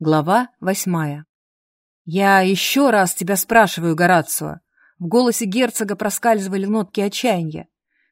Глава восьмая. «Я еще раз тебя спрашиваю, Горацио». В голосе герцога проскальзывали нотки отчаяния.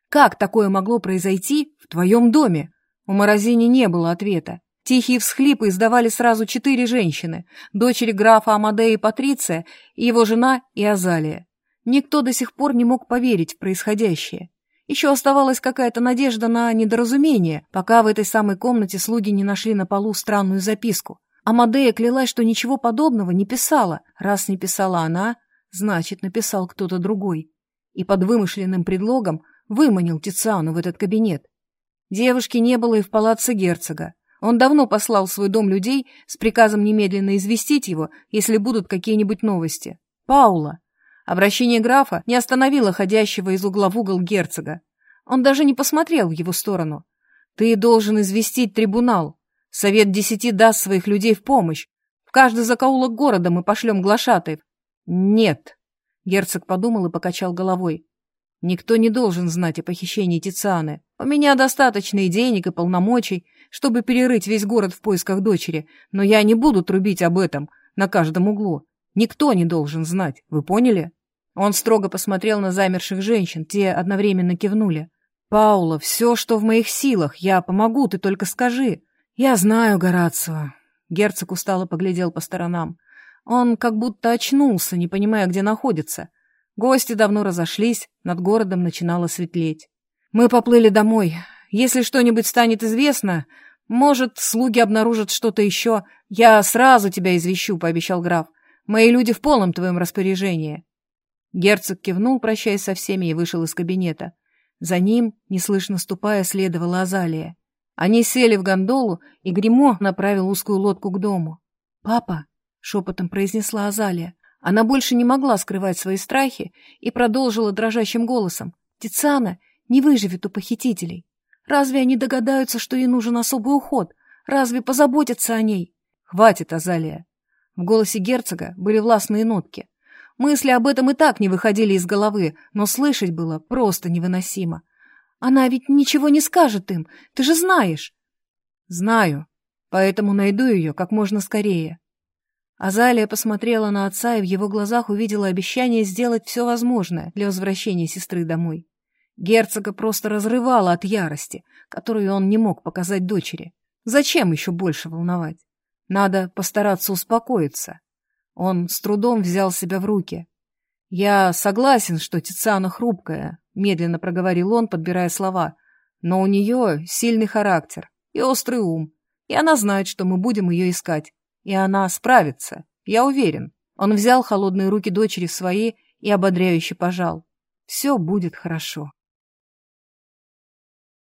«Как такое могло произойти в твоем доме?» У Морозини не было ответа. Тихие всхлипы издавали сразу четыре женщины, дочери графа Амадея и Патриция, и его жена и Азалия. Никто до сих пор не мог поверить в происходящее. Еще оставалась какая-то надежда на недоразумение, пока в этой самой комнате слуги не нашли на полу странную записку. Амадея клялась, что ничего подобного не писала. Раз не писала она, значит, написал кто-то другой. И под вымышленным предлогом выманил Тициану в этот кабинет. Девушки не было и в палаце герцога. Он давно послал в свой дом людей с приказом немедленно известить его, если будут какие-нибудь новости. Паула. Обращение графа не остановило ходящего из угла в угол герцога. Он даже не посмотрел в его сторону. «Ты должен известить трибунал. Совет десяти даст своих людей в помощь. В каждый закоулок города мы пошлем глашатаев. Нет. Герцог подумал и покачал головой. Никто не должен знать о похищении Тицианы. У меня достаточно и денег, и полномочий, чтобы перерыть весь город в поисках дочери, но я не буду трубить об этом на каждом углу. Никто не должен знать, вы поняли? Он строго посмотрел на замерших женщин, те одновременно кивнули. «Паула, все, что в моих силах, я помогу, ты только скажи. «Я знаю Горацио». Герцог устало поглядел по сторонам. Он как будто очнулся, не понимая, где находится. Гости давно разошлись, над городом начинало светлеть. «Мы поплыли домой. Если что-нибудь станет известно, может, слуги обнаружат что-то еще. Я сразу тебя извещу», — пообещал граф. «Мои люди в полном твоем распоряжении». Герцог кивнул, прощаясь со всеми, и вышел из кабинета. За ним, неслышно ступая, следовала Азалия. Они сели в гондолу, и Гримо направил узкую лодку к дому. «Папа!» — шепотом произнесла Азалия. Она больше не могла скрывать свои страхи и продолжила дрожащим голосом. «Тициана не выживет у похитителей. Разве они догадаются, что ей нужен особый уход? Разве позаботятся о ней?» «Хватит, Азалия!» В голосе герцога были властные нотки. Мысли об этом и так не выходили из головы, но слышать было просто невыносимо. Она ведь ничего не скажет им, ты же знаешь. Знаю, поэтому найду ее как можно скорее. Азалия посмотрела на отца и в его глазах увидела обещание сделать все возможное для возвращения сестры домой. Герцога просто разрывало от ярости, которую он не мог показать дочери. Зачем еще больше волновать? Надо постараться успокоиться. Он с трудом взял себя в руки. Я согласен, что Тициана хрупкая, медленно проговорил он, подбирая слова. Но у нее сильный характер и острый ум, и она знает, что мы будем ее искать. И она справится, я уверен. Он взял холодные руки дочери в свои и ободряюще пожал. Все будет хорошо.